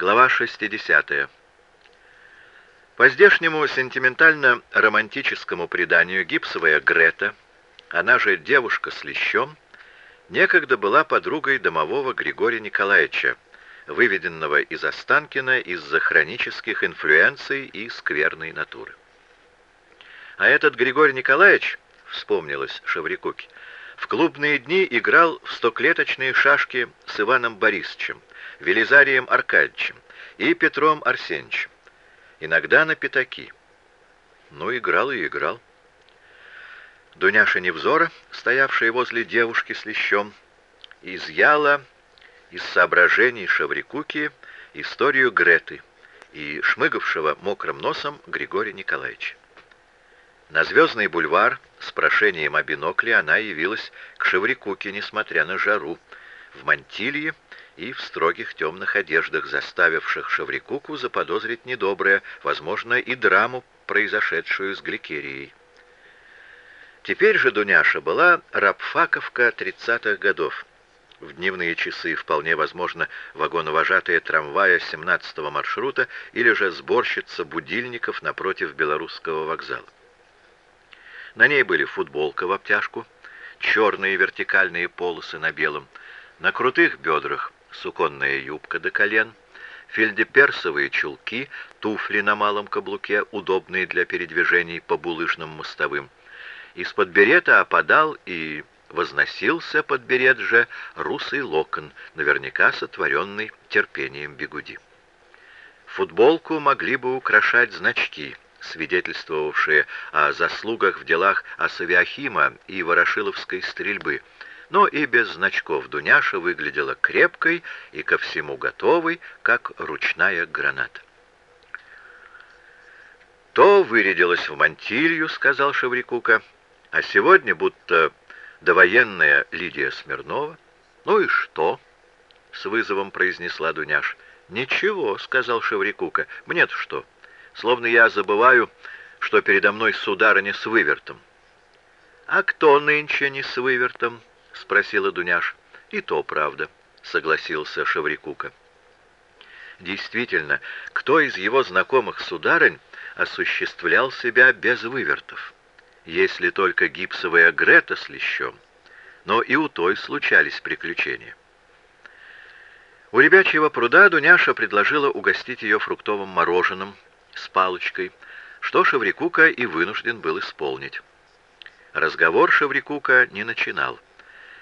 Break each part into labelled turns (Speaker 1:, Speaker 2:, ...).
Speaker 1: Глава 60. По здешнему сентиментально-романтическому преданию гипсовая Грета, она же девушка с лещом, некогда была подругой домового Григория Николаевича, выведенного из Останкина из-за хронических инфлюенций и скверной натуры. А этот Григорий Николаевич, вспомнилось Шеврикуке, в клубные дни играл в стоклеточные шашки с Иваном Борисовичем, Велизарием Аркадьевичем и Петром Арсеньевичем. Иногда на пятаки. Ну, играл и играл. Дуняша Невзора, стоявшая возле девушки с лещом, изъяла из соображений Шаврикуки историю Греты и шмыгавшего мокрым носом Григория Николаевича. На Звездный бульвар с прошением о бинокле она явилась к Шеврикуке, несмотря на жару, в мантилье и в строгих темных одеждах, заставивших Шаврикуку заподозрить недоброе, возможно, и драму, произошедшую с Гликерией. Теперь же Дуняша была рабфаковка тридцатых годов. В дневные часы, вполне возможно, вагоновожатая трамвая 17-го маршрута или же сборщица будильников напротив Белорусского вокзала. На ней были футболка в обтяжку, черные вертикальные полосы на белом, на крутых бедрах суконная юбка до колен, фельдеперсовые чулки, туфли на малом каблуке, удобные для передвижений по булыжным мостовым. Из-под берета опадал и возносился под берет же русый локон, наверняка сотворенный терпением бегуди. Футболку могли бы украшать значки, свидетельствовавшие о заслугах в делах Асавиахима и Ворошиловской стрельбы – но и без значков Дуняша выглядела крепкой и ко всему готовой, как ручная граната. «То вырядилась в мантилью», — сказал Шеврикука, — «а сегодня будто довоенная Лидия Смирнова». «Ну и что?» — с вызовом произнесла Дуняш. «Ничего», — сказал Шеврикука, — «мне-то что? Словно я забываю, что передо мной сударыня с вывертом». «А кто нынче не с вывертом?» — спросила Дуняш. «И то правда», — согласился Шеврикука. Действительно, кто из его знакомых сударынь осуществлял себя без вывертов? Если только гипсовая Грета с лещом. Но и у той случались приключения. У ребячьего пруда Дуняша предложила угостить ее фруктовым мороженым с палочкой, что Шеврикука и вынужден был исполнить. Разговор Шеврикука не начинал.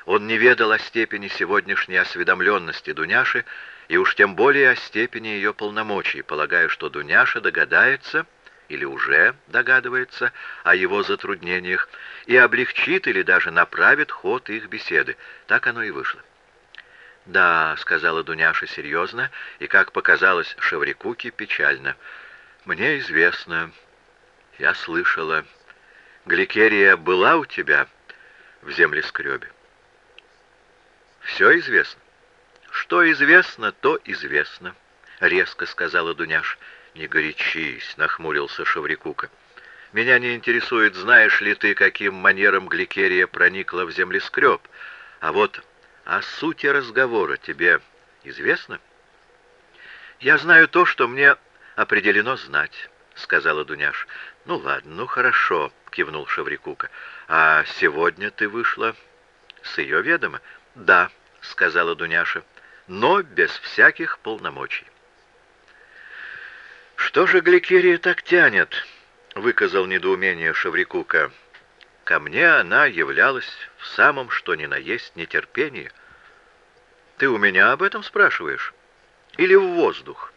Speaker 1: Он не ведал о степени сегодняшней осведомленности Дуняши и уж тем более о степени ее полномочий, полагая, что Дуняша догадается или уже догадывается о его затруднениях и облегчит или даже направит ход их беседы. Так оно и вышло. «Да», — сказала Дуняша серьезно, и, как показалось Шеврикуке, печально. «Мне известно, я слышала. Гликерия была у тебя в землескребе?» Все известно. Что известно, то известно, резко сказала Дуняш. Не горячись, нахмурился Шаврикука. Меня не интересует, знаешь ли ты, каким манером Гликерия проникла в землескреб. А вот о сути разговора тебе известно? Я знаю то, что мне определено знать, сказала Дуняш. Ну ладно, ну хорошо, кивнул Шаврикука. А сегодня ты вышла с ее ведома? Да, — сказала Дуняша, — «но без всяких полномочий». «Что же Гликерия так тянет?» — выказал недоумение Шаврикука. «Ко мне она являлась в самом что ни на есть нетерпении. Ты у меня об этом спрашиваешь? Или в воздух?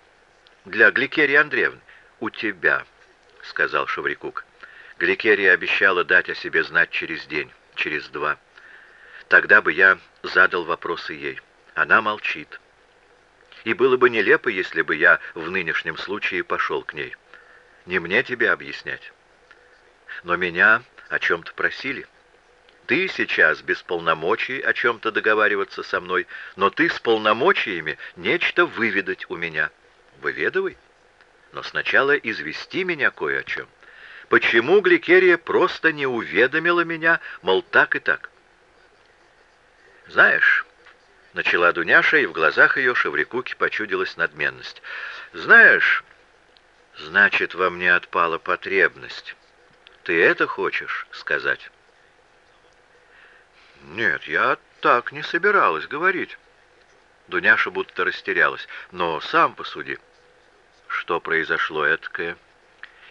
Speaker 1: Для Гликерии Андреевны? У тебя», — сказал Шаврикук. Гликерия обещала дать о себе знать через день, через два. Тогда бы я задал вопросы ей. Она молчит. И было бы нелепо, если бы я в нынешнем случае пошел к ней. Не мне тебе объяснять. Но меня о чем-то просили. Ты сейчас без полномочий о чем-то договариваться со мной, но ты с полномочиями нечто выведать у меня. Выведывай. Но сначала извести меня кое о чем. Почему Гликерия просто не уведомила меня, мол, так и так? Знаешь, Начала Дуняша, и в глазах ее Шеврикуки почудилась надменность. «Знаешь, значит, во мне отпала потребность. Ты это хочешь сказать?» «Нет, я так не собиралась говорить». Дуняша будто растерялась. «Но сам посуди. Что произошло эткое,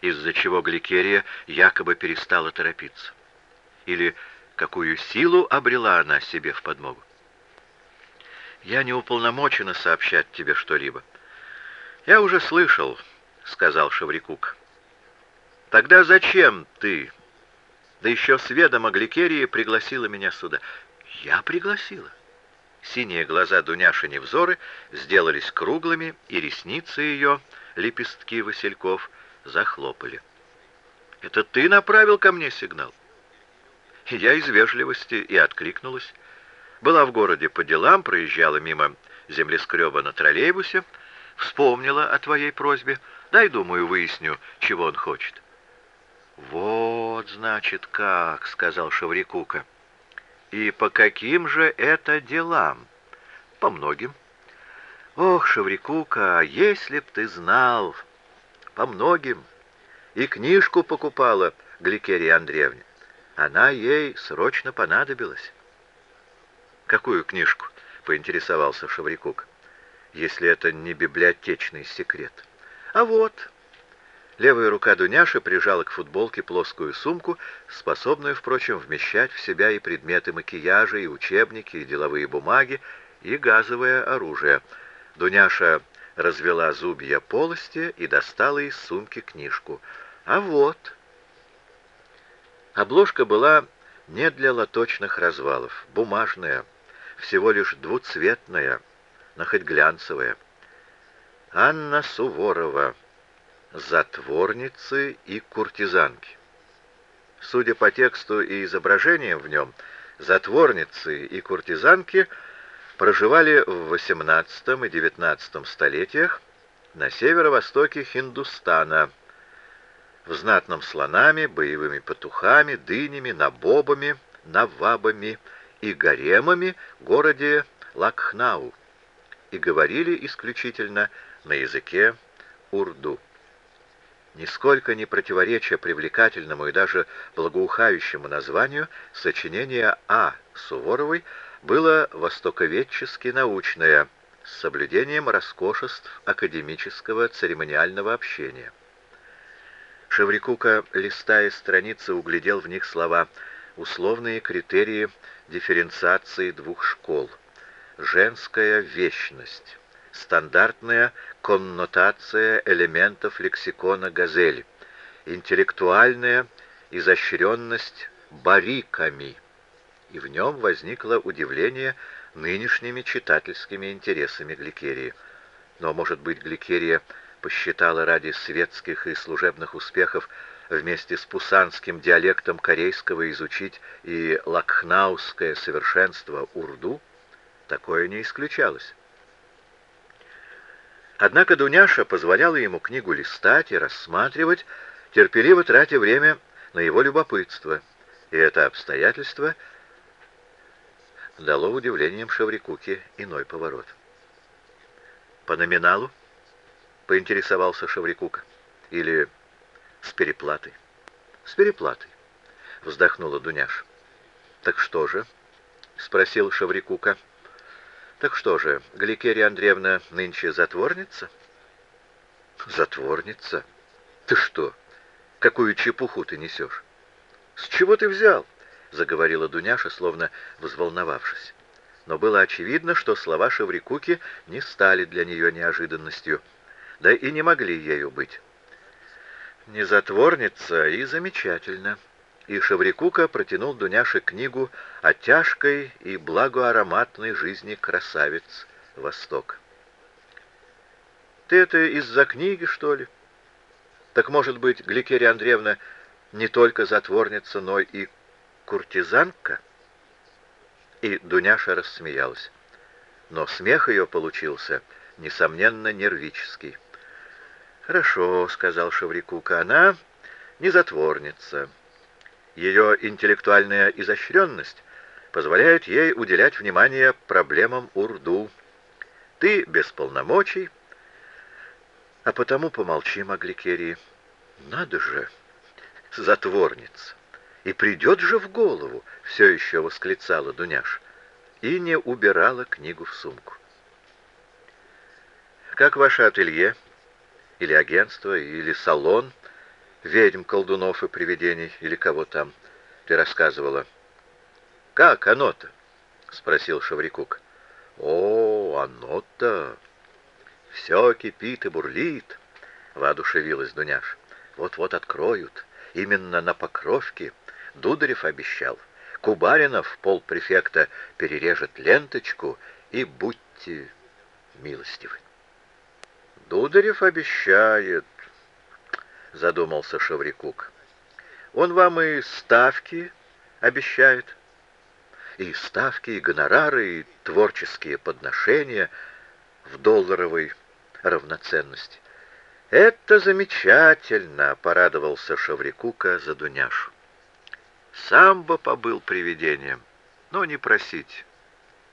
Speaker 1: из-за чего Гликерия якобы перестала торопиться? Или какую силу обрела она себе в подмогу? Я не уполномочена сообщать тебе что-либо. Я уже слышал, сказал Шаврикук. Тогда зачем ты, да еще с ведома Гликерии, пригласила меня сюда? Я пригласила. Синие глаза Дуняши Невзоры сделались круглыми, и ресницы ее, лепестки васильков, захлопали. «Это ты направил ко мне сигнал?» Я из вежливости и откликнулась. Была в городе по делам, проезжала мимо землескреба на троллейбусе, вспомнила о твоей просьбе. Дай, думаю, выясню, чего он хочет. «Вот, значит, как», — сказал Шаврикука. «И по каким же это делам?» «По многим». «Ох, Шаврикука, если б ты знал!» «По многим. И книжку покупала Гликерия Андреевне. Она ей срочно понадобилась». «Какую книжку?» — поинтересовался Шаврикук. «Если это не библиотечный секрет». «А вот...» Левая рука Дуняши прижала к футболке плоскую сумку, способную, впрочем, вмещать в себя и предметы макияжа, и учебники, и деловые бумаги, и газовое оружие. Дуняша развела зубья полости и достала из сумки книжку. А вот... Обложка была не для лоточных развалов, бумажная, всего лишь двуцветная, но хоть глянцевая. Анна Суворова. Затворницы и куртизанки. Судя по тексту и изображениям в нем, затворницы и куртизанки проживали в XVIII и XIX столетиях на северо-востоке Хиндустана, в знатном слонами, боевыми петухами, дынями, набобами, навабами, и гаремами городе Лакхнау и говорили исключительно на языке урду. Нисколько не противоречия привлекательному и даже благоухающему названию, сочинение А. Суворовой было востоковедчески научное, с соблюдением роскошеств академического церемониального общения. Шеврикука, листая страницы, углядел в них слова «условные критерии дифференциации двух школ. Женская вечность. Стандартная коннотация элементов лексикона «Газели». Интеллектуальная изощренность бариками. И в нем возникло удивление нынешними читательскими интересами Гликерии. Но, может быть, Гликерия посчитала ради светских и служебных успехов вместе с пусанским диалектом корейского изучить и лакхнауское совершенство урду, такое не исключалось. Однако Дуняша позволяла ему книгу листать и рассматривать, терпеливо тратя время на его любопытство, и это обстоятельство дало удивлением Шаврикуке иной поворот. «По номиналу?» — поинтересовался Шаврикук. «Или с переплатой. С переплатой, вздохнула Дуняш. Так что же? Спросил Шаврикука. Так что же, Гликерия Андреевна нынче затворница? Затворница? Ты что? Какую чепуху ты несешь? С чего ты взял? Заговорила Дуняша, словно взволновавшись. Но было очевидно, что слова Шаврикуки не стали для нее неожиданностью, да и не могли ею быть. Не затворница и замечательно. И Шеврикука протянул Дуняше книгу о тяжкой и благоароматной жизни красавиц Восток. Ты это из-за книги, что ли? Так, может быть, Гликерия Андреевна не только затворница, но и куртизанка? И Дуняша рассмеялась. Но смех ее получился, несомненно, нервический. «Хорошо», — сказал Шаврикука, — «она не затворница. Ее интеллектуальная изощренность позволяет ей уделять внимание проблемам Урду. Ты без полномочий, а потому помолчи, Магликерии. Надо же, затворница. И придет же в голову, все еще восклицала Дуняш, и не убирала книгу в сумку. Как ваше ателье, или агентство, или салон ведьм, колдунов и привидений, или кого там ты рассказывала? Как оно-то? Спросил Шаврикук. О, оно-то... Все кипит и бурлит, воодушевилась Дуняш. Вот-вот откроют. Именно на Покровке Дударев обещал. Кубаринов, полпрефекта, перережет ленточку, и будьте милостивы. Дударев обещает, задумался Шаврикук. Он вам и ставки обещает, и ставки, и гонорары, и творческие подношения в долларовой равноценности. «Это замечательно!» — порадовался Шаврикука за Дуняшу. «Сам бы побыл привидением, но не просить.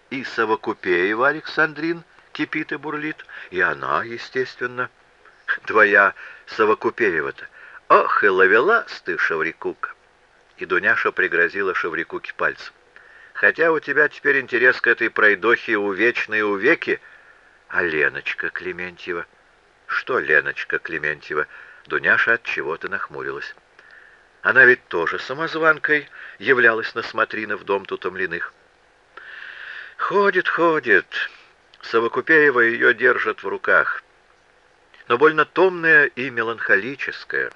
Speaker 1: И Совокупеева Александрин кипит и бурлит, и она, естественно. Твоя Совокупеева-то. Ох, и ловелас ты, Шаврикука!» И Дуняша пригрозила Шаврикуке пальцем. «Хотя у тебя теперь интерес к этой пройдохе увечной увеки, а Леночка Клементьева...» «Что, Леночка Клементьева?» Дуняша от чего-то нахмурилась. Она ведь тоже самозванкой являлась на смотрины в дом Тутомлиных. Ходит, ходит. Совокупеева ее держат в руках. Но больно томная и меланхолическая.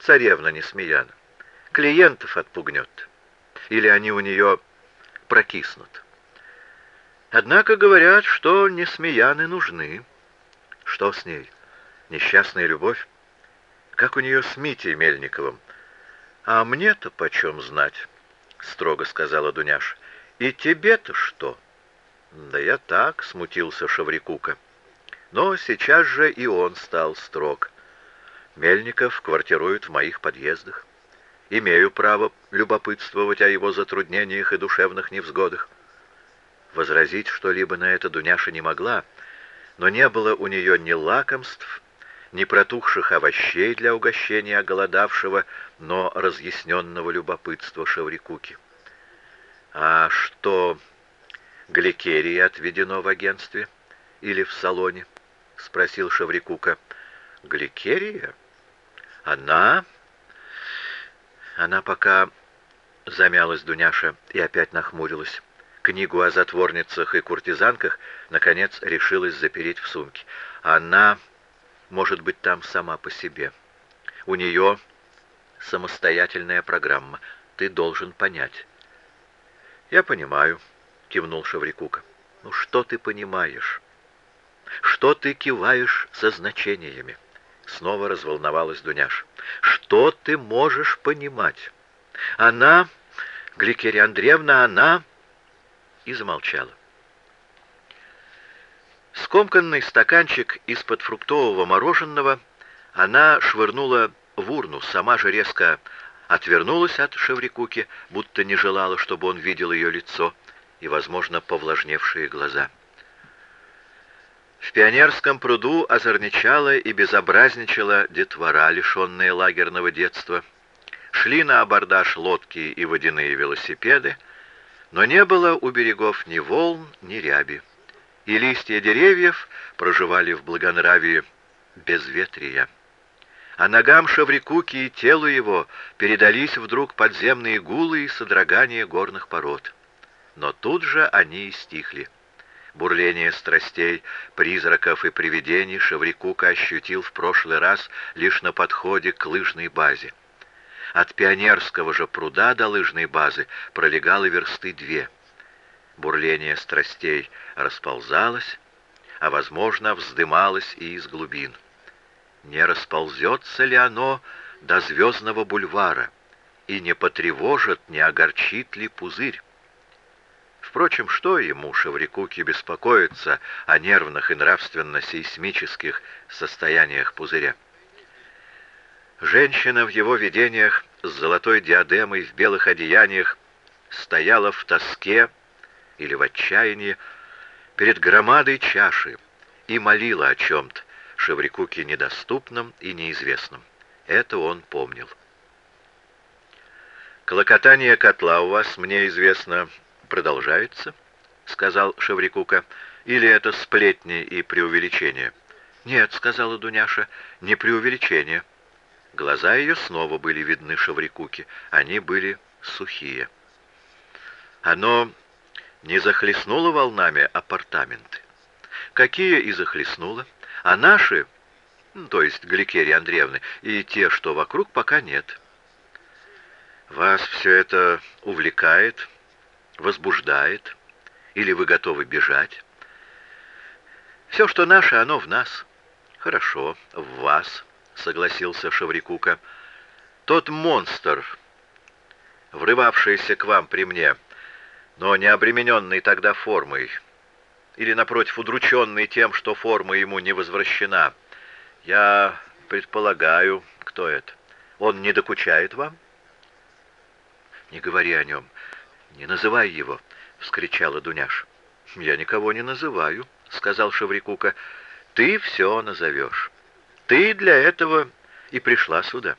Speaker 1: Царевна Несмеяна. Клиентов отпугнет. Или они у нее прокиснут. Однако говорят, что Несмеяны нужны. Что с ней? Несчастная любовь? Как у нее с Митей Мельниковым? А мне-то почем знать? Строго сказала Дуняш. И тебе-то что? Да я так, смутился Шаврикука. Но сейчас же и он стал строг. Мельников квартирует в моих подъездах. Имею право любопытствовать о его затруднениях и душевных невзгодах. Возразить что-либо на это Дуняша не могла, но не было у нее ни лакомств, ни протухших овощей для угощения оголодавшего, но разъясненного любопытства Шаврикуки. «А что, гликерии отведено в агентстве или в салоне?» — спросил Шаврикука. «Гликерия? Она...» Она пока замялась Дуняша и опять нахмурилась. Книгу о затворницах и куртизанках, наконец, решилась запереть в сумке. Она может быть там сама по себе. У нее самостоятельная программа. Ты должен понять. Я понимаю, кивнул Шаврикука. Ну что ты понимаешь? Что ты киваешь со значениями? Снова разволновалась Дуняш. Что ты можешь понимать? Она, Гликерия Андреевна, она... И замолчала. Скомканный стаканчик из-под фруктового мороженого она швырнула в урну, сама же резко отвернулась от Шеврикуки, будто не желала, чтобы он видел ее лицо и, возможно, повлажневшие глаза. В пионерском пруду озорничала и безобразничала детвора, лишенная лагерного детства. Шли на абордаж лодки и водяные велосипеды, но не было у берегов ни волн, ни ряби и листья деревьев проживали в благонравии безветрия. А ногам Шаврикуки и телу его передались вдруг подземные гулы и содрогания горных пород. Но тут же они и стихли. Бурление страстей, призраков и привидений Шаврикука ощутил в прошлый раз лишь на подходе к лыжной базе. От пионерского же пруда до лыжной базы пролегало версты две — бурление страстей расползалось, а, возможно, вздымалось и из глубин. Не расползется ли оно до звездного бульвара и не потревожит, не огорчит ли пузырь? Впрочем, что ему, Шаврикуке, беспокоиться о нервных и нравственно-сейсмических состояниях пузыря? Женщина в его видениях с золотой диадемой в белых одеяниях стояла в тоске или в отчаянии перед громадой чаши и молила о чем-то, Шеврикуке недоступном и неизвестном. Это он помнил. «Клокотание котла у вас, мне известно, продолжается?» — сказал Шеврикука. «Или это сплетни и преувеличение?» «Нет», — сказала Дуняша, — «не преувеличение». Глаза ее снова были видны Шеврикуке. Они были сухие. Оно не захлестнуло волнами апартаменты. Какие и захлестнуло, а наши, ну, то есть Гликерия Андреевны, и те, что вокруг, пока нет. Вас все это увлекает, возбуждает, или вы готовы бежать? Все, что наше, оно в нас. Хорошо, в вас, согласился Шаврикука. Тот монстр, врывавшийся к вам при мне, но не обремененный тогда формой, или, напротив, удрученный тем, что форма ему не возвращена. Я предполагаю, кто это. Он не докучает вам? Не говори о нем. Не называй его, — вскричала Дуняш. Я никого не называю, — сказал Шеврикука. Ты все назовешь. Ты для этого и пришла сюда.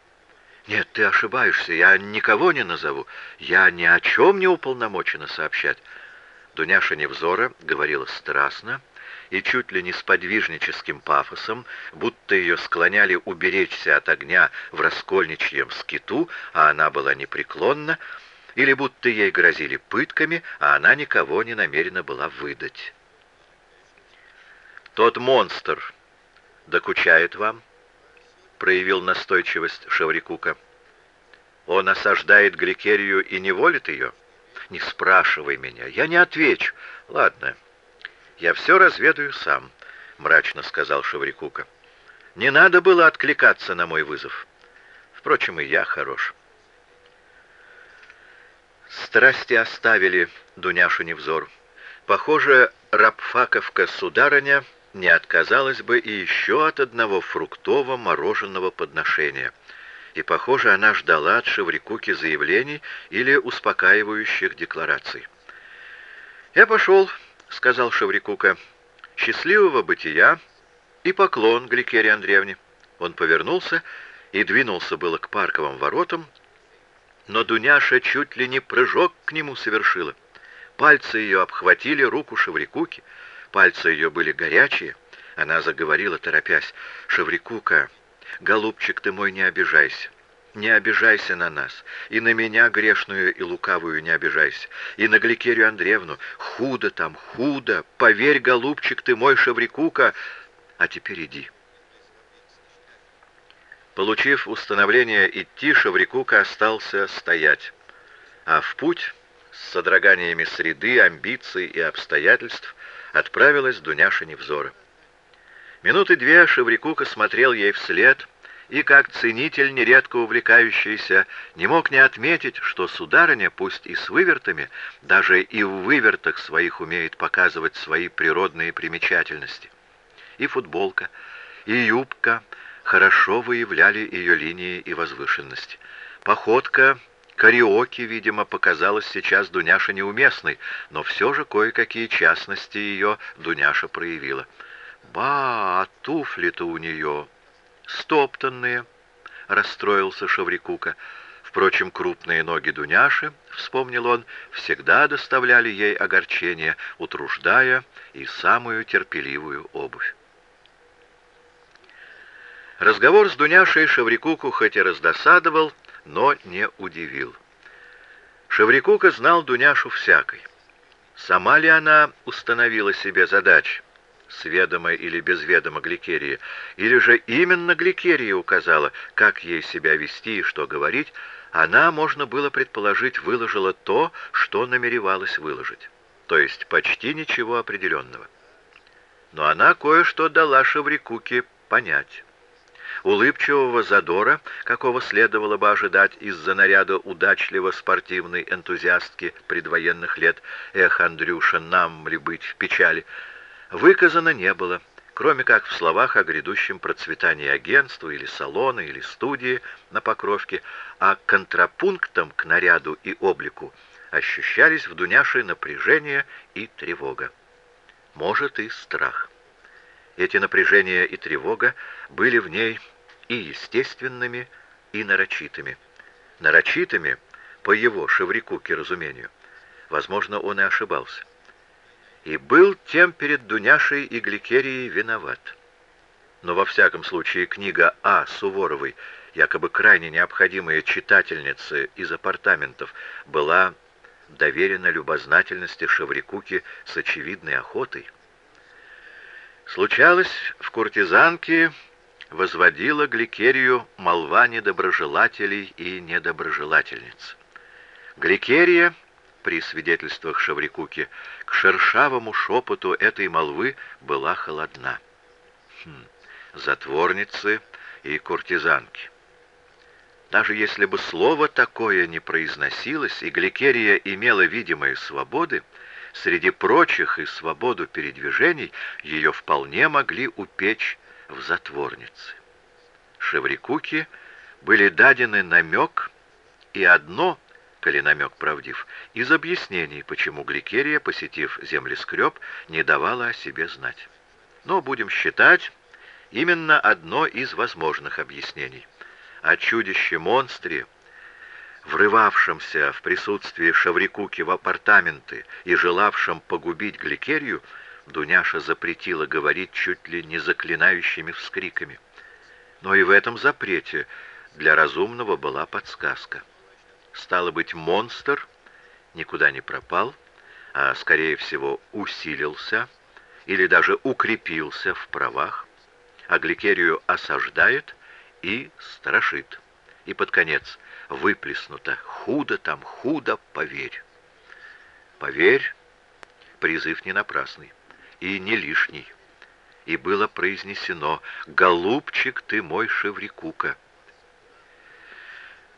Speaker 1: Нет, ты ошибаешься, я никого не назову. Я ни о чем не уполномочена сообщать. Дуняша Невзора говорила страстно и чуть ли не с подвижническим пафосом, будто ее склоняли уберечься от огня в раскольничьем скиту, а она была непреклонна, или будто ей грозили пытками, а она никого не намерена была выдать. «Тот монстр докучает вам?» — проявил настойчивость Шеврикука. «Он осаждает Гликерию и не волит ее?» Не спрашивай меня, я не отвечу. Ладно, я все разведаю сам, мрачно сказал Шеврикука. Не надо было откликаться на мой вызов. Впрочем, и я хорош. Страсти оставили Дуняшу Невзор. Похоже, рабфаковка сударыня не отказалась бы и еще от одного фруктового мороженого подношения — и, похоже, она ждала от Шеврикуки заявлений или успокаивающих деклараций. «Я пошел», — сказал Шеврикука, — «счастливого бытия и поклон Гликере Андреевне». Он повернулся и двинулся было к парковым воротам, но Дуняша чуть ли не прыжок к нему совершила. Пальцы ее обхватили руку Шеврикуки, пальцы ее были горячие. Она заговорила, торопясь, «Шеврикука, Голубчик ты мой, не обижайся. Не обижайся на нас, и на меня грешную и лукавую не обижайся, и на Гликерию Андреевну. Худо там, худо, поверь, голубчик ты мой, Шаврикука, а теперь иди. Получив установление идти, Шаврикука остался стоять, а в путь с содроганиями среды, амбиций и обстоятельств отправилась Дуняша Невзора. Минуты две Шеврикука смотрел ей вслед, и, как ценитель, нередко увлекающийся, не мог не отметить, что сударыня, пусть и с вывертами, даже и в вывертах своих умеет показывать свои природные примечательности. И футболка, и юбка хорошо выявляли ее линии и возвышенность. Походка кариоке, видимо, показалась сейчас Дуняша неуместной, но все же кое-какие частности ее Дуняша проявила. «Ба, а туфли-то у нее стоптанные!» — расстроился Шаврикука. Впрочем, крупные ноги Дуняши, вспомнил он, всегда доставляли ей огорчение, утруждая и самую терпеливую обувь. Разговор с Дуняшей Шаврикуку хоть и раздосадовал, но не удивил. Шаврикука знал Дуняшу всякой. Сама ли она установила себе задачу? с ведома или без ведома Гликерии, или же именно Гликерия указала, как ей себя вести и что говорить, она, можно было предположить, выложила то, что намеревалась выложить, то есть почти ничего определенного. Но она кое-что дала Шеврикуке понять. Улыбчивого задора, какого следовало бы ожидать из-за наряда удачливо спортивной энтузиастки предвоенных лет, «Эх, Андрюша, нам ли быть в печали?» выказано не было, кроме как в словах о грядущем процветании агентства или салона или студии на Покровке, а контрапунктом к наряду и облику ощущались в Дуняше напряжение и тревога. Может, и страх. Эти напряжения и тревога были в ней и естественными, и нарочитыми. Нарочитыми, по его, Шеврикуке, разумению. Возможно, он и ошибался. И был тем перед Дуняшей и Гликерией виноват. Но во всяком случае книга А. Суворовой, якобы крайне необходимая читательнице из апартаментов, была доверена любознательности Шеврикуки с очевидной охотой. Случалось, в куртизанке возводила Гликерию молва недоброжелателей и недоброжелательниц. Гликерия, при свидетельствах Шаврикуки, к шершавому шепоту этой молвы была холодна. Хм, затворницы и куртизанки. Даже если бы слово такое не произносилось, и Гликерия имела видимые свободы, Среди прочих и свободу передвижений ее вполне могли упечь в затворницы. Шеврикуке были дадены намек и одно, коли намек правдив, из объяснений, почему Гликерия, посетив землескреб, не давала о себе знать. Но будем считать именно одно из возможных объяснений. О чудище-монстре, врывавшемся в присутствии Шаврикуки в апартаменты и желавшем погубить Гликерию, Дуняша запретила говорить чуть ли не заклинающими вскриками. Но и в этом запрете для разумного была подсказка. Стало быть, монстр никуда не пропал, а, скорее всего, усилился или даже укрепился в правах, а Гликерию осаждает и страшит. И под конец выплеснуто. Худо там, худо, поверь. Поверь, призыв не напрасный и не лишний. И было произнесено «Голубчик ты мой Шеврикука».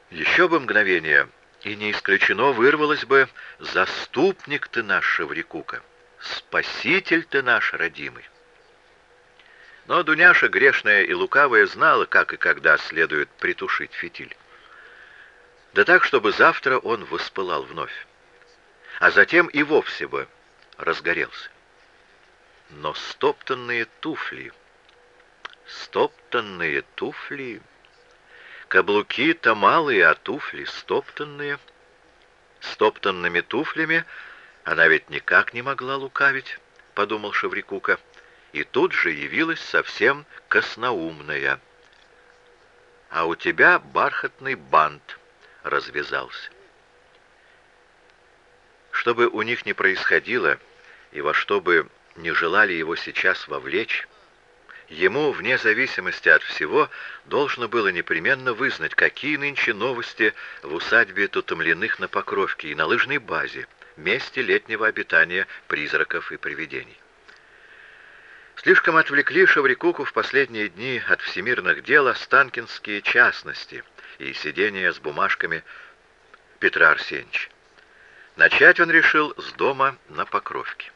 Speaker 1: Еще бы мгновение, и не исключено вырвалось бы «Заступник ты наш, Шеврикука, спаситель ты наш, родимый». Но Дуняша, грешная и лукавая, знала, как и когда следует притушить фитиль да так, чтобы завтра он воспылал вновь, а затем и вовсе бы разгорелся. Но стоптанные туфли, стоптанные туфли, каблуки-то малые, а туфли стоптанные. Стоптанными туфлями она ведь никак не могла лукавить, подумал Шеврикука, и тут же явилась совсем косноумная. А у тебя бархатный бант, развязался. Что бы у них ни происходило, и во что бы не желали его сейчас вовлечь, ему, вне зависимости от всего, должно было непременно вызнать, какие нынче новости в усадьбе Тутомленных на Покровке и на лыжной базе, месте летнего обитания призраков и привидений. Слишком отвлекли Шаврикуку в последние дни от всемирных дел останкинские частности — и сидение с бумажками Петра Арсеньевича. Начать он решил с дома на Покровке.